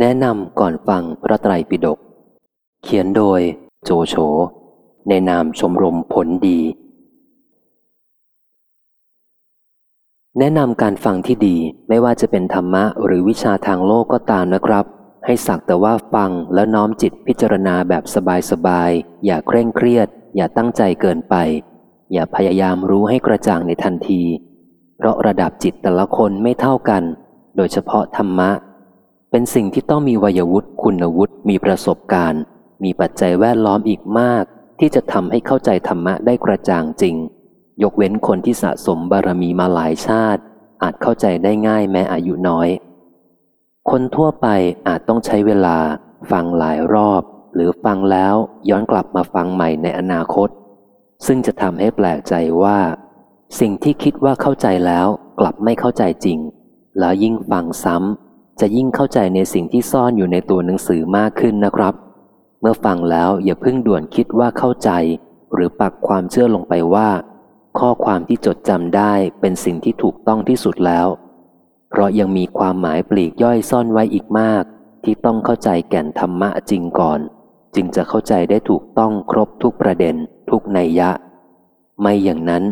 แนะนำก่อนฟังพระไตรปิฎก เขียนโดยโจโฉในนามชมรมผลดี แนะนำการฟังที่ดีไม่ว่าจะเป็นธรรมะหรือวิชาทางโลกก็ตามนะครับ ให้สักแต่ว่าฟังแล้วน้อมจิตพิจารณาแบบสบายๆ อย่าเคร่งเครียด อย่าตั้งใจเกินไป อย่าพยายามรู้ให้กระจ่างในทันที เพราะระดับจิตแต่ละคนไม่เท่ากัน โดยเฉพาะธรรมะ เป็นสิ่งที่ต้องมีวัยวุฒิคุณวุฒิมีประสบการณ์ มีปัจจัยแวดล้อมอีกมาก ที่จะทำให้เข้าใจธรรมะได้กระจ่างจริง ยกเว้นคนที่สะสมบารมีมาหลายชาติ อาจเข้าใจได้ง่ายแม้อายุน้อย คนทั่วไปอาจต้องใช้เวลา ฟังหลายรอบ หรือฟังแล้วย้อนกลับมาฟังใหม่ในอนาคต ซึ่งจะทำให้แปลกใจว่า สิ่งที่คิดว่าเข้าใจแล้วกลับไม่เข้าใจจริง แล้วยิ่งฟังซ้ำ จะยิ่งเข้าใจในสิ่งที่ซ่อนอยู่ในตัวหนังสือมากขึ้นนะครับ เมื่อฟังแล้วอย่าเพิ่งด่วนคิดว่าเข้าใจ หรือปักความเชื่อลงไปว่า ข้อความที่จดจำได้เป็นสิ่งที่ถูกต้องที่สุดแล้ว เพราะยังมีความหมายปลีกย่อยซ่อนไว้อีกมาก ที่ต้องเข้าใจแก่นธรรมะจริงก่อน จึงจะเข้าใจได้ถูกต้องครบทุกประเด็น ทุกนัยยะ ไม่อย่างนั้น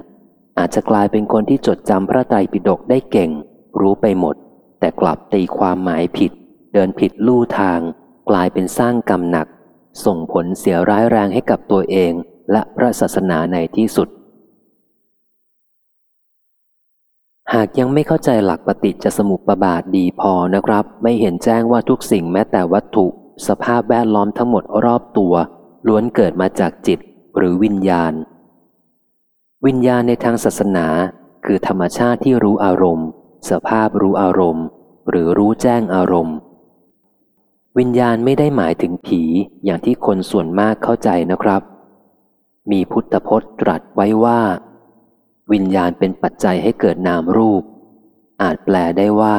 อาจจะกลายเป็นคนที่จดจำพระไตรปิฎกได้เก่ง รู้ไปหมด แต่กลับตีความหมายผิด เดินผิดลู่ทาง กลายเป็นสร้างกรรมหนัก ส่งผลเสียร้ายแรงให้กับตัวเองและพระศาสนาในที่สุด หากยังไม่เข้าใจหลักปฏิจจสมุปบาทดีพอนะครับ ไม่เห็นแจ้งว่าทุกสิ่งแม้แต่วัตถุ สภาพแวดล้อมทั้งหมดรอบตัว ล้วนเกิดมาจากจิตหรือวิญญาณ วิญญาณในทางศาสนา คือธรรมชาติที่รู้อารมณ์ สภาพรู้อารมณ์ หรือรู้แจ้งอารมณ์ วิญญาณไม่ได้หมายถึงผีอย่างที่คนส่วนมากเข้าใจนะครับ มีพุทธพจน์ตรัสไว้ว่า วิญญาณเป็นปัจจัยให้เกิดนามรูป อาจแปลได้ว่า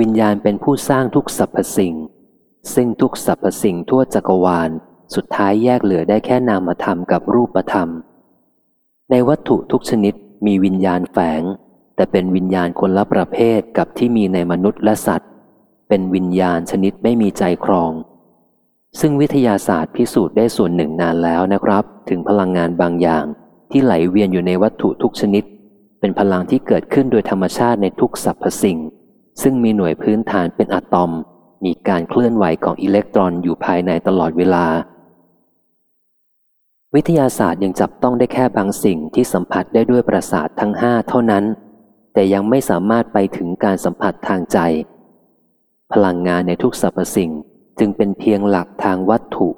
วิญญาณเป็นผู้สร้างทุกสรรพสิ่ง ซึ่งทุกสรรพสิ่งทั่วจักรวาล สุดท้ายแยกเหลือได้แค่นามธรรมกับรูปธรรม ในวัตถุทุกชนิดมีวิญญาณแฝง แต่เป็นวิญญาณคนละประเภทกับที่มีในมนุษย์และสัตว์ เป็นวิญญาณชนิดไม่มีใจครอง ซึ่งวิทยาศาสตร์พิสูจน์ได้ส่วนหนึ่งนานแล้วนะครับ ถึงพลังงานบางอย่างที่ไหลเวียนอยู่ในวัตถุทุกชนิด เป็นพลังที่เกิดขึ้นโดยธรรมชาติในทุกสรรพสิ่ง ซึ่งมีหน่วยพื้นฐานเป็นอะตอม มีการเคลื่อนไหวของอิเล็กตรอนอยู่ภายในตลอดเวลา วิทยาศาสตร์ยังจับต้องได้แค่บางสิ่งที่สัมผัสได้ด้วยประสาททั้งห้าเท่านั้น แต่ยังไม่สามารถไปถึงการสัมผัสทางใจ พลังงานในทุกสรรพสิ่งจึงเป็นเพียงหลักทางวัตถุ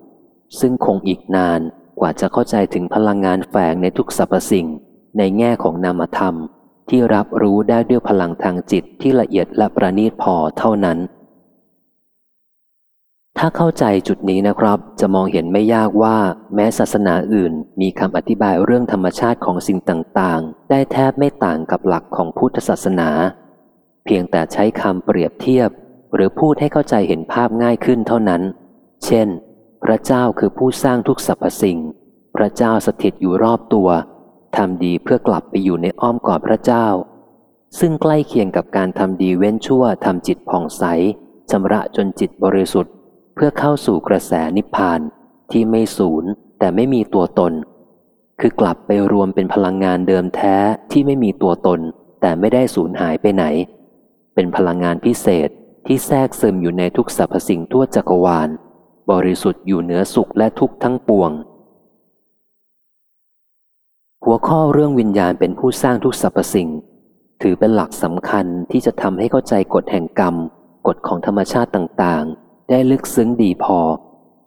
ซึ่งคงอีกนานกว่าจะเข้าใจถึงพลังงานแฝงในทุกสรรพสิ่ง ในแง่ของนามธรรม ที่รับรู้ได้ด้วยพลังทางจิตที่ละเอียดและประณีตพอเท่านั้น ถ้าเข้าใจจุดนี้นะครับ จะมองเห็นไม่ยากว่า แม้ศาสนาอื่น มีคำอธิบายเรื่องธรรมชาติของสิ่งต่างๆ ได้แทบไม่ต่างกับหลักของพุทธศาสนา เพียงแต่ใช้คำเปรียบเทียบ หรือพูดให้เข้าใจเห็นภาพง่ายขึ้นเท่านั้น เช่น พระเจ้าคือผู้สร้างทุกสรรพสิ่ง พระเจ้าสถิตอยู่รอบตัวทำดีเพื่อกลับไปอยู่ในอ้อมกอดพระเจ้า ซึ่งใกล้เคียงกับการทำดีเว้นชั่วทำจิตผ่องใสชำระจนจิตบริสุทธิ์ เพื่อเข้าสู่กระแสนิพพานที่ไม่สูญแต่ไม่มีตัวตน คือกลับไปรวมเป็นพลังงานเดิมแท้ที่ไม่มีตัวตน แต่ไม่ได้สูญหายไปไหน เป็นพลังงานพิเศษที่แทรกซึมอยู่ในทุกสรรพสิ่งทั่วจักรวาล บริสุทธิ์อยู่เหนือสุขและทุกข์ทั้งปวง หัวข้อเรื่องวิญญาณเป็นผู้สร้างทุกสรรพสิ่ง ถือเป็นหลักสำคัญที่จะทำให้เข้าใจกฎแห่งกรรม กฎของธรรมชาติต่างๆ ได้ลึกซึ้งดีพอ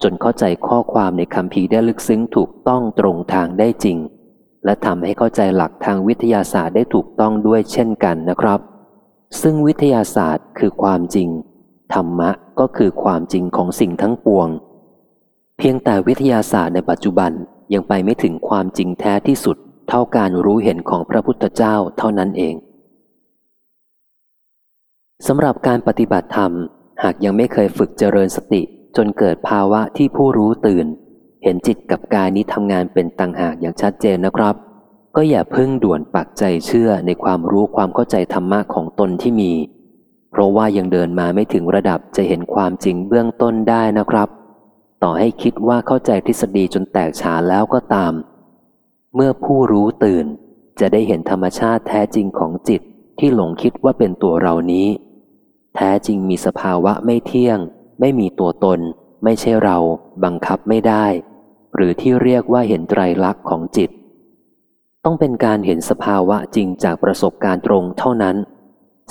จนเข้าใจข้อความในคำพีได้ลึกซึ้งถูกต้องตรงทางได้จริง และทำให้เข้าใจหลักทางวิทยาศาสตร์ได้ถูกต้องด้วยเช่นกันนะครับ ซึ่งวิทยาศาสตร์คือความจริง ธรรมะก็คือความจริงของสิ่งทั้งปวง เพียงแต่วิทยาศาสตร์ในปัจจุบันยังไปไม่ถึงความจริงแท้ที่สุด เท่าการรู้เห็นของพระพุทธเจ้าเท่านั้นเองสำหรับการปฏิบัติธรรม หากยังไม่เคยฝึกเจริญสติจนเกิดภาวะที่ผู้รู้ตื่น เห็นจิตกับกายนี้ทำงานเป็นต่างหากอย่างชัดเจนนะครับ ก็อย่าพิ่งด่วนปักใจเชื่อในความรู้ความเข้าใจธรรมะของตนที่มีเพเพราะว่ายังเดินมาไม่ถึงระดับจะเห็นความจริงเบื้องต้นได้นะครับ ต่อให้คิดว่าเข้าใจทฤษฎีจนแตกฉานแล้วก็ตาม เมื่อผู้รู้ตื่น จะได้เห็นธรรมชาติแท้จริงของจิตที่หลงคิดว่าเป็นตัวเรานี้ แท้จริงมีสภาวะไม่เที่ยง ไม่มีตัวตน ไม่ใช่เรา บังคับไม่ได้ หรือที่เรียกว่าเห็นไตรลักษณ์ของจิต ต้องเป็นการเห็นสภาวะจริงจากประสบการณ์ตรงเท่านั้น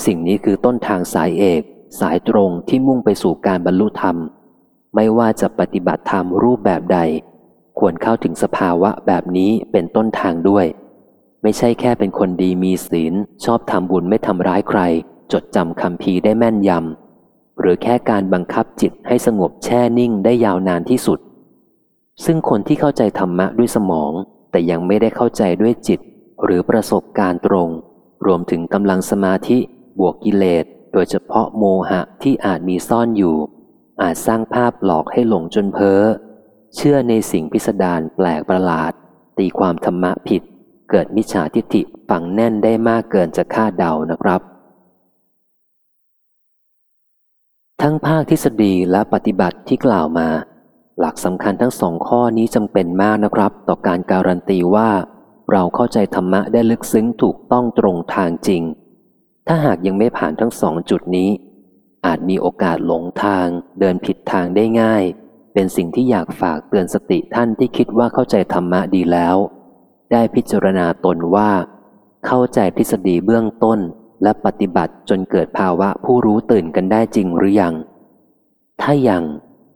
สิ่งนี้คือต้นทางสายเอก สายตรงที่มุ่งไปสู่การบรรลุธรรม ไม่ว่าจะปฏิบัติธรรมรูปแบบใด ควรเข้าถึงสภาวะแบบนี้เป็นต้นทางด้วย ไม่ใช่แค่เป็นคนดีมีศีลชอบทำบุญไม่ทำร้ายใคร จดจำคำพีได้แม่นยำ หรือแค่การบังคับจิตให้สงบแช่นิ่งได้ยาวนานที่สุด ซึ่งคนที่เข้าใจธรรมะด้วยสมอง แต่ยังไม่ได้เข้าใจด้วยจิต หรือประสบการณ์ตรง รวมถึงกำลังสมาธิบวกกิเลส โดยเฉพาะโมหะที่อาจมีซ่อนอยู่ อาจสร้างภาพหลอกให้หลงจนเพ้อเชื่อในสิ่งพิสดารแปลกประหลาด ตีความธรรมะผิด เกิดมิจฉาทิฏฐิฝังแน่นได้มากเกินจะคาดเดานะครับ ทั้งภาคทฤษฎีและปฏิบัติที่กล่าวมา หลักสำคัญทั้งสองข้อนี้จำเป็นมากนะครับ ต่อการการันตีว่า เราเข้าใจธรรมะได้ลึกซึ้งถูกต้องตรงทางจริง ถ้าหากยังไม่ผ่านทั้งสองจุดนี้ อาจมีโอกาสหลงทางเดินผิดทางได้ง่าย เป็นสิ่งที่อยากฝากเตือนสติท่านที่คิดว่าเข้าใจธรรมะดีแล้ว ได้พิจารณาตนว่า เข้าใจทฤษฎีเบื้องต้น และปฏิบัติจนเกิดภาวะผู้รู้ตื่นกันได้จริงหรือยัง ถ้ายัง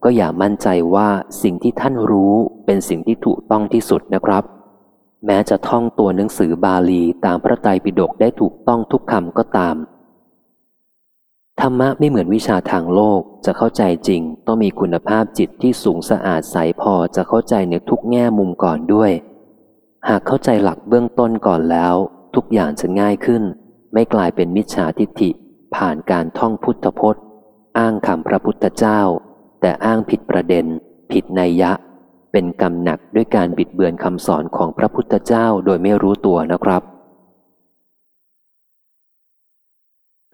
ก็อย่ามั่นใจว่าสิ่งที่ท่านรู้เป็นสิ่งที่ถูกต้องที่สุดนะครับ แม้จะท่องตัวหนังสือบาลีตามพระไตรปิฎกได้ถูกต้องทุกคำก็ตาม ธรรมะไม่เหมือนวิชาทางโลกจะเข้าใจจริง ต้องมีคุณภาพจิตที่สูงสะอาดใสพอจะเข้าใจในทุกแง่มุมก่อนด้วย หากเข้าใจหลักเบื้องต้นก่อนแล้ว ทุกอย่างจะง่ายขึ้น ไม่กลายเป็นมิจฉาทิฏฐิ ผ่านการท่องพุทธพจน์ อ้างคำพระพุทธเจ้า แต่อ้างผิดประเด็น ผิดนัยยะ เป็นกรรมหนักด้วยการบิดเบือนคำสอนของพระพุทธเจ้าโดยไม่รู้ตัวนะครับ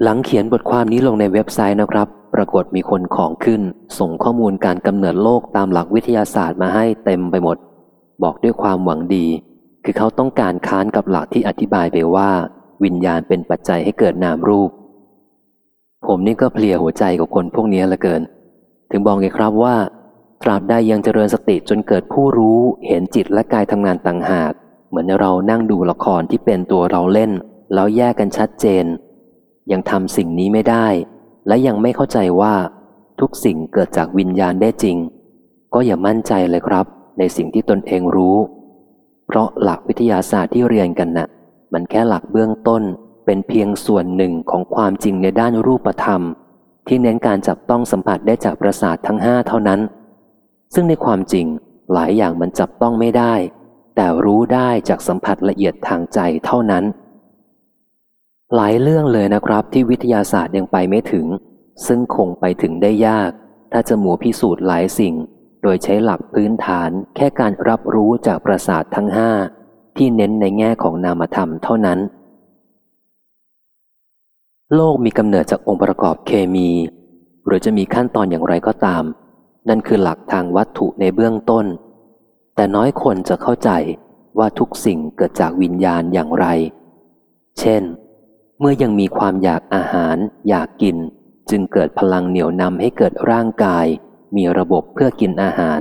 หลังเขียนบทความนี้ลงในเว็บไซต์นะครับ ปรากฏมีคนของขึ้น ส่งข้อมูลการกำเนิดโลกตามหลักวิทยาศาสตร์มาให้เต็มไปหมด บอกด้วยความหวังดี คือเขาต้องการค้านกับหลักที่อธิบายไปว่า วิญญาณเป็นปัจจัยให้เกิดนามรูป ผมนี่ก็เพลียหัวใจกับคนพวกนี้ลือเกิน ถึงบอกไงครับว่า ตราบใดยังเจริญสติจนเกิดผู้รู้เห็นจิตและกายทำงานต่างหาก เหมือนเรานั่งดูละครที่เป็นตัวเราเล่น แล้วแยกกันชัดเจน ยังทำสิ่งนี้ไม่ได้ และยังไม่เข้าใจว่า ทุกสิ่งเกิดจากวิญญาณได้จริง ก็อย่ามั่นใจเลยครับ ในสิ่งที่ตนเองรู้ เพราะหลักวิทยาศาสตร์ที่เรียนกันนะ่ะ มันแค่หลักเบื้องต้นเป็นเพียงส่วนหนึ่งของความจริงในด้านรูปธรรม ที่เน้นการจับต้องสัมผัสได้จากประสาททั้งห้าเท่านั้น ซึ่งในความจริงหลายอย่างมันจับต้องไม่ได้ แต่รู้ได้จากสัมผัสละเอียดทางใจเท่านั้น หลายเรื่องเลยนะครับที่วิทยาศาสตร์ยังไปไม่ถึง ซึ่งคงไปถึงได้ยาก ถ้าจะหมูพิสูจน์หลายสิ่ง โดยใช้หลักพื้นฐานแค่การรับรู้จากประสาททั้งห้า ที่เน้นในแง่ของนามธรรมเท่านั้น โลกมีกำเนิดจากองค์ประกอบเคมี หรือจะมีขั้นตอนอย่างไรก็ตาม นั่นคือหลักทางวัตถุในเบื้องต้น แต่น้อยคนจะเข้าใจว่าทุกสิ่งเกิดจากวิญญาณอย่างไร เช่น เมื่อยังมีความอยากอาหาร อยากกิน จึงเกิดพลังเหนี่ยวนำให้เกิดร่างกาย มีระบบเพื่อกินอาหาร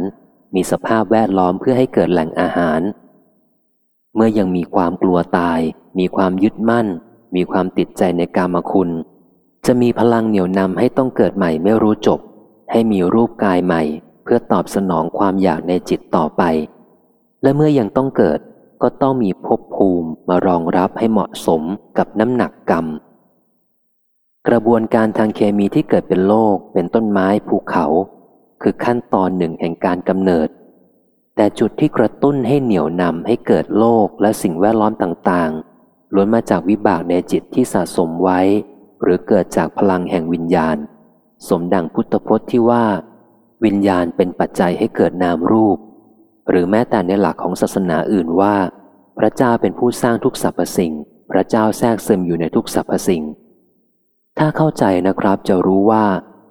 มีสภาพแวดล้อมเพื่อให้เกิดแหล่งอาหาร เมื่อยังมีความกลัวตาย มีความยึดมั่น มีความติดใจในกามคุณ จะมีพลังเหนี่ยวนำให้ต้องเกิดใหม่ไม่รู้จบ ให้มีรูปกายใหม่ เพื่อตอบสนองความอยากในจิตต่อไป และเมื่อยังต้องเกิดก็ต้องมีภพภูมิมารองรับให้เหมาะสมกับน้ำหนักกรรม กระบวนการทางเคมีที่เกิดเป็นโลกเป็นต้นไม้ภูเขา คือขั้นตอนหนึ่งแห่งการกำเนิด แต่จุดที่กระตุ้นให้เหนี่ยวนำให้เกิดโลกและสิ่งแวดล้อมต่างๆล้วนมาจากวิบากในจิตที่สะสมไว้ หรือเกิดจากพลังแห่งวิญญาณ สมดังพุทธพจน์ที่ว่า วิญญาณเป็นปัจจัยให้เกิดนามรูป หรือแม้แต่ในหลักของศาสนาอื่นว่า พระเจ้าเป็นผู้สร้างทุกสรรพสิ่ง พระเจ้าแทรกซึมอยู่ในทุกสรรพสิ่ง ถ้าเข้าใจนะครับจะรู้ว่า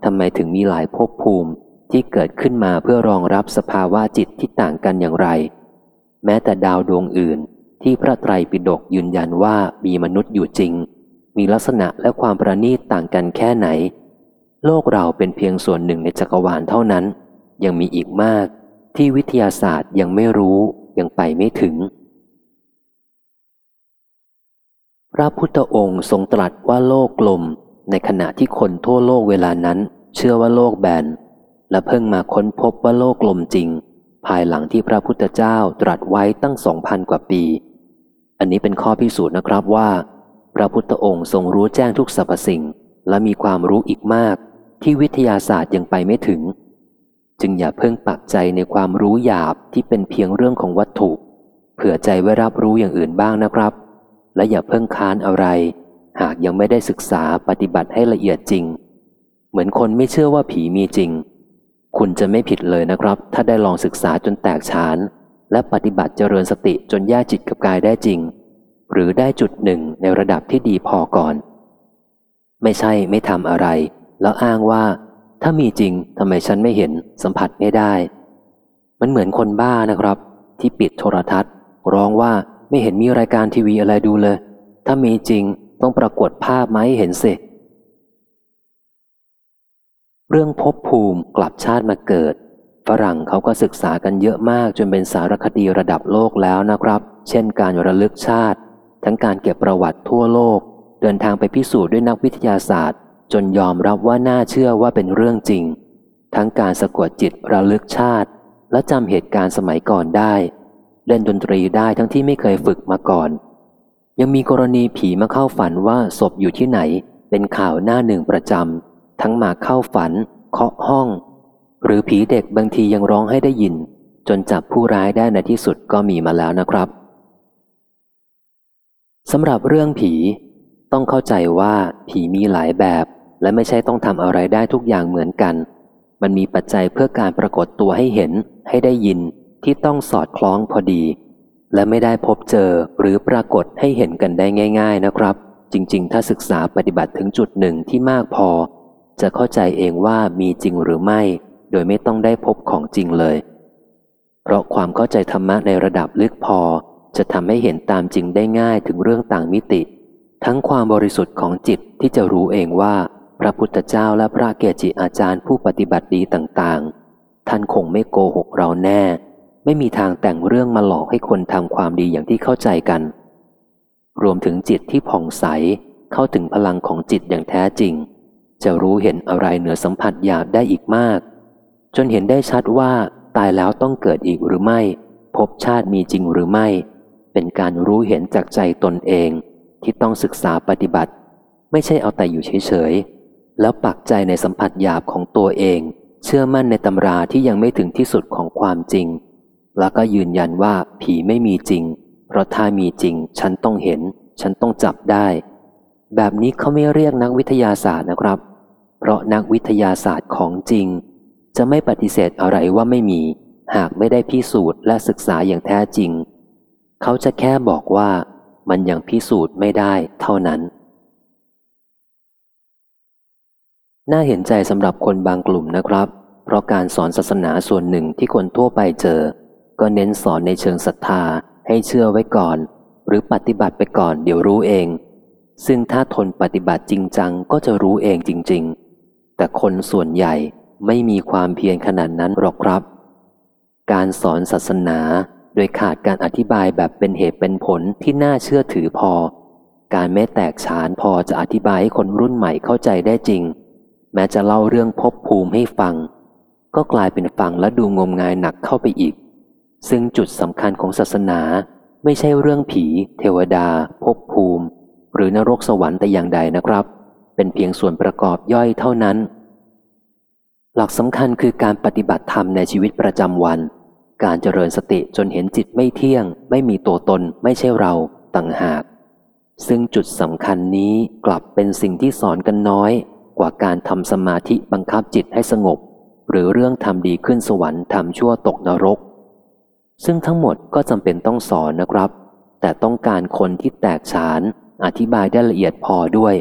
ทำไมถึงมีหลายภพภูมิ ที่เกิดขึ้นมาเพื่อรองรับสภาวะจิตที่ต่างกันอย่างไร แม้แต่ดาวดวงอื่นที่พระไตรปิฎกยืนยันว่ามีมนุษย์อยู่จริง มีลักษณะและความประณีตต่างกันแค่ไหน โลกเราเป็นเพียงส่วนหนึ่งในจักรวาลเท่านั้น ยังมีอีกมากที่วิทยาศาสตร์ยังไม่รู้ยังไปไม่ถึง พระพุทธองค์ทรงตรัสว่าโลกกลม ในขณะที่คนทั่วโลกเวลานั้น เชื่อว่าโลกแบน และเพิ่งมาค้นพบว่าโลกกลมจริง ภายหลังที่พระพุทธเจ้าตรัสไว้ตั้งสองพันกว่าปี อันนี้เป็นข้อพิสูจน์นะครับว่า พระพุทธองค์ทรงรู้แจ้งทุกสรรพสิ่ง และมีความรู้อีกมาก ที่วิทยาศาสตร์ยังไปไม่ถึง จึงอย่าเพิ่งปักใจในความรู้หยาบที่เป็นเพียงเรื่องของวัตถุ เผื่อใจไว้รับรู้อย่างอื่นบ้างนะครับ และอย่าเพิ่งค้านอะไร หากยังไม่ได้ศึกษาปฏิบัติให้ละเอียดจริง เหมือนคนไม่เชื่อว่าผีมีจริง คุณจะไม่ผิดเลยนะครับ ถ้าได้ลองศึกษาจนแตกฉาน และปฏิบัติเจริญสติจนแยกจิตกับกายได้จริง หรือได้จุดหนึ่งในระดับที่ดีพอก่อน ไม่ใช่ไม่ทำอะไร แล้วอ้างว่า ถ้ามีจริงทำไมฉันไม่เห็นสัมผัสไม่ได้ มันเหมือนคนบ้านะครับ ที่ปิดโทรทัศน์ ร้องว่าไม่เห็นมีรายการทีวีอะไรดูเลย ถ้ามีจริงต้องปรากฏภาพมาให้เห็นสิเเรื่องภพภูมิกลับชาติมาเกิด ฝรั่งเขาก็ศึกษากันเยอะมากจนเป็นสารคดีระดับโลกแล้วนะครับ เช่นการระลึกชาติ ทั้งการเก็บประวัติทั่วโลก เดินทางไปพิสูจน์ด้วยนักวิทยาศาสตร์ จนยอมรับว่าน่าเชื่อว่าเป็นเรื่องจริง ทั้งการสะกดจิตระลึกชาติ และจำเหตุการณ์สมัยก่อนได้ เล่นดนตรีได้ทั้งที่ไม่เคยฝึกมาก่อน ยังมีกรณีผีมาเข้าฝันว่าศพอยู่ที่ไหน เป็นข่าวหน้าหนึ่งประจำ ทั้งมาเข้าฝัน เคาะห้อง หรือผีเด็กบางทียังร้องให้ได้ยิน จนจับผู้ร้ายได้ในที่สุดก็มีมาแล้วนะครับสำหรับเรื่องผี ต้องเข้าใจว่าผีมีหลายแบบ และไม่ใช่ต้องทำอะไรได้ทุกอย่างเหมือนกัน มันมีปัจจัยเพื่อการปรากฏตัวให้เห็น ให้ได้ยินที่ต้องสอดคล้องพอดี และไม่ได้พบเจอหรือปรากฏให้เห็นกันได้ง่าย ๆนะครับ จริง ๆ ถ้าศึกษาปฏิบัติถึงจุดหนึ่งที่มากพอ จะเข้าใจเองว่ามีจริงหรือไม่ โดยไม่ต้องได้พบของจริงเลย เพราะความเข้าใจธรรมะในระดับลึกพอ จะทำให้เห็นตามจริงได้ง่ายถึงเรื่องต่างมิติ ทั้งความบริสุทธิ์ของจิตที่จะรู้เองว่า พระพุทธเจ้าและพระเกจิอาจารย์ผู้ปฏิบัติดีต่างๆ ท่านคงไม่โกหกเราแน่ ไม่มีทางแต่งเรื่องมาหลอกให้คนทำความดีอย่างที่เข้าใจกัน รวมถึงจิตที่ผ่องใสเข้าถึงพลังของจิตอย่างแท้จริง จะรู้เห็นอะไรเหนือสัมผัสหยาบได้อีกมาก จนเห็นได้ชัดว่าตายแล้วต้องเกิดอีกหรือไม่ พบชาติมีจริงหรือไม่ เป็นการรู้เห็นจากใจตนเอง ที่ต้องศึกษาปฏิบัติ ไม่ใช่เอาแต่อยู่เฉยๆ แล้วปักใจในสัมผัสหยาบของตัวเอง เชื่อมั่นในตำราที่ยังไม่ถึงที่สุดของความจริง แล้วก็ยืนยันว่าผีไม่มีจริง เพราะถ้ามีจริง ฉันต้องเห็น ฉันต้องจับได้ แบบนี้เขาไม่เรียกนักวิทยาศาสตร์นะครับ เพราะนักวิทยาศาสตร์ของจริง จะไม่ปฏิเสธอะไรว่าไม่มี หากไม่ได้พิสูจน์และศึกษาอย่างแท้จริง เขาจะแค่บอกว่ามันยังพิสูจน์ไม่ได้เท่านั้น น่าเห็นใจสำหรับคนบางกลุ่มนะครับ เพราะการสอนศาสนาส่วนหนึ่งที่คนทั่วไปเจอ ก็เน้นสอนในเชิงศรัทธาให้เชื่อไว้ก่อน หรือปฏิบัติไปก่อนเดี๋ยวรู้เอง ซึ่งถ้าทนปฏิบัติจริงจังก็จะรู้เองจริง ๆ แต่คนส่วนใหญ่ไม่มีความเพียรขนาดนั้นหรอกครับ การสอนศาสนาโดยขาดการอธิบายแบบเป็นเหตุเป็นผลที่น่าเชื่อถือพอ การไม่แตกฉานพอจะอธิบายให้คนรุ่นใหม่เข้าใจได้จริง แม้จะเล่าเรื่องภพภูมิให้ฟัง ก็กลายเป็นฟังและดูงมงายหนักเข้าไปอีก ซึ่งจุดสำคัญของศาสนาไม่ใช่เรื่องผี เทวดา ภพภูมิ หรือนรกสวรรค์แต่อย่างใดนะครับ เป็นเพียงส่วนประกอบย่อยเท่านั้น หลักสำคัญคือการปฏิบัติธรรมในชีวิตประจำวัน การเจริญสติจนเห็นจิตไม่เที่ยง ไม่มีตัวตน ไม่ใช่เราต่างหาก ซึ่งจุดสำคัญนี้กลับเป็นสิ่งที่สอนกันน้อย กว่าการทำสมาธิบังคับจิตให้สงบ หรือเรื่องทำดีขึ้นสวรรค์ทำชั่วตกนรก ซึ่งทั้งหมดก็จำเป็นต้องสอนนะครับ แต่ต้องการคนที่แตกฉาน อธิบายได้ละเอียดพอด้วย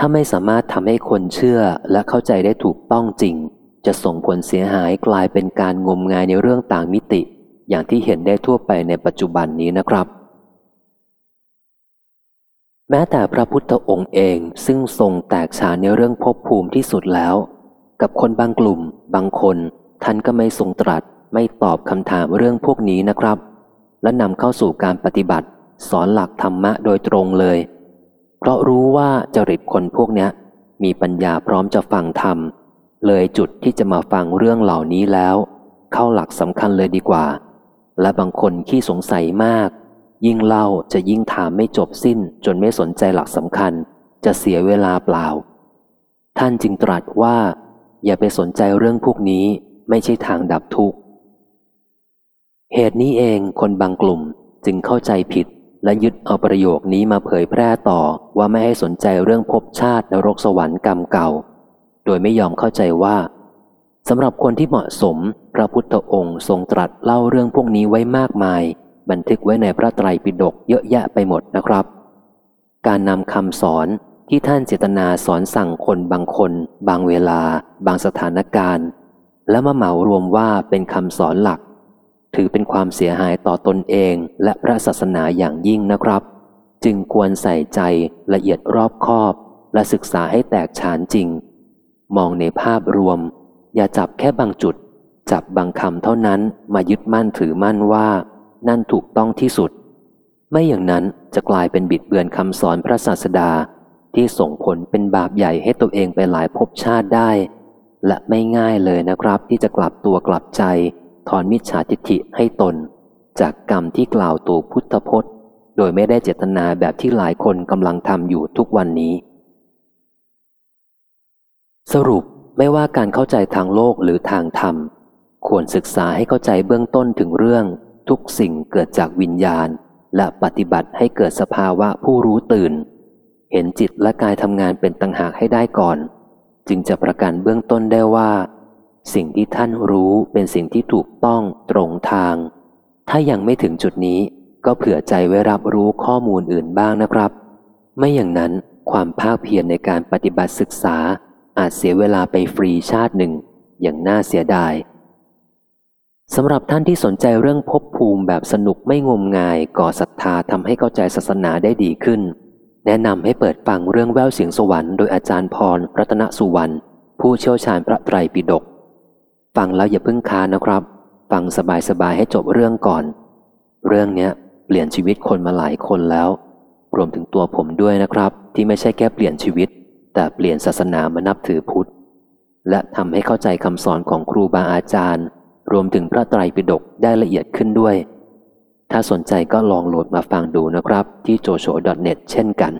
ถ้าไม่สามารถทำให้คนเชื่อและเข้าใจได้ถูกต้องจริง จะส่งผลเสียหายกลายเป็นการงมงายในเรื่องต่างมิติ อย่างที่เห็นได้ทั่วไปในปัจจุบันนี้นะครับ แม้แต่พระพุทธองค์เองซึ่งทรงแตกฉานในเรื่องภพภูมิที่สุดแล้ว กับคนบางกลุ่ม บางคน ท่านก็ไม่ทรงตรัส ไม่ตอบคำถามเรื่องพวกนี้นะครับ และนำเข้าสู่การปฏิบัติ สอนหลักธรรมะโดยตรงเลย เพราะรู้ว่าจริตคนพวกเนี้ย มีปัญญาพร้อมจะฟังธรรม เลยจุดที่จะมาฟังเรื่องเหล่านี้แล้ว เข้าหลักสำคัญเลยดีกว่า และบางคนขี้สงสัยมาก ยิ่งเล่าจะยิ่งถามไม่จบสิ้น จนไม่สนใจหลักสำคัญ จะเสียเวลาเปล่า ท่านจึงตรัสว่า อย่าไปสนใจเรื่องพวกนี้ไม่ใช่ทางดับทุกข์เหตุนี้เองคนบางกลุ่มจึงเข้าใจผิด และยึดเอาประโยคนี้มาเผยแพร่ต่อว่าไม่ให้สนใจเรื่องภพชาตินรกสวรรค์กรรมเก่า โดยไม่ยอมเข้าใจว่าสำหรับคนที่เหมาะสม พระพุทธองค์ทรงตรัสเล่าเรื่องพวกนี้ไว้มากมาย บันทึกไว้ในพระไตรปิฎกเยอะแยะไปหมดนะครับ การนำคำสอนที่ท่านเจตนาสอนสั่งคนบางคน บางเวลา บางสถานการณ์ แล้วมาเหมารวมว่าเป็นคำสอนหลัก ถือเป็นความเสียหายต่อตนเองและพระศาสนาอย่างยิ่งนะครับ จึงควรใส่ใจละเอียดรอบคอบ และศึกษาให้แตกฉานจริง มองในภาพรวม อย่าจับแค่บางจุด จับบางคำเท่านั้นมายึดมั่นถือมั่นว่า นั่นถูกต้องที่สุด ไม่อย่างนั้นจะกลายเป็นบิดเบือนคำสอนพระศาสดา ที่ส่งผลเป็นบาปใหญ่ให้ตัวเองไปหลายภพชาติได้ และไม่ง่ายเลยนะครับที่จะกลับตัวกลับใจ ถอนมิจฉาทิฏฐิให้ตน จากกรรมที่กล่าวตู่พุทธพจน์ โดยไม่ได้เจตนาแบบที่หลายคนกำลังทำอยู่ทุกวันนี้ สรุปไม่ว่าการเข้าใจทางโลกหรือทางธรรม ควรศึกษาให้เข้าใจเบื้องต้นถึงเรื่อง ทุกสิ่งเกิดจากวิญญาณ และปฏิบัติให้เกิดสภาวะผู้รู้ตื่น เห็นจิตและกายทำงานเป็นต่างหากให้ได้ก่อน จึงจะประกันเบื้องต้นได้ว่า สิ่งที่ท่านรู้เป็นสิ่งที่ถูกต้องตรงทาง ถ้ายังไม่ถึงจุดนี้ก็เผื่อใจไว้รับรู้ข้อมูลอื่นบ้างนะครับ ไม่อย่างนั้นความภาคเพียรในการปฏิบัติศึกษา อาจเสียเวลาไปฟรีชาติหนึ่ง อย่างน่าเสียดายสำหรับท่านที่สนใจเรื่องภพภูมิแบบสนุกไม่งมงายก่อศรัทธาทำให้เข้าใจศาสนาได้ดีขึ้น แนะนำให้เปิดฟังเรื่องแววเสียงสวรรค์โดยอาจารย์พรรัตนสุวรรณผู้เชี่ยวชาญพระไตรปิฎก ฟังแล้วอย่าเพิ่งคานะครับ ฟังสบายๆให้จบเรื่องก่อน เรื่องเนี้ยเปลี่ยนชีวิตคนมาหลายคนแล้ว รวมถึงตัวผมด้วยนะครับ ที่ไม่ใช่แค่เปลี่ยนชีวิต แต่เปลี่ยนศาสนามานับถือพุทธ และทำให้เข้าใจคำสอนของครูบาอาจารย์ รวมถึงพระไตรปิฎกได้ละเอียดขึ้นด้วย ถ้าสนใจก็ลองโหลดมาฟังดูนะครับ ที่ jojo.net เช่นกัน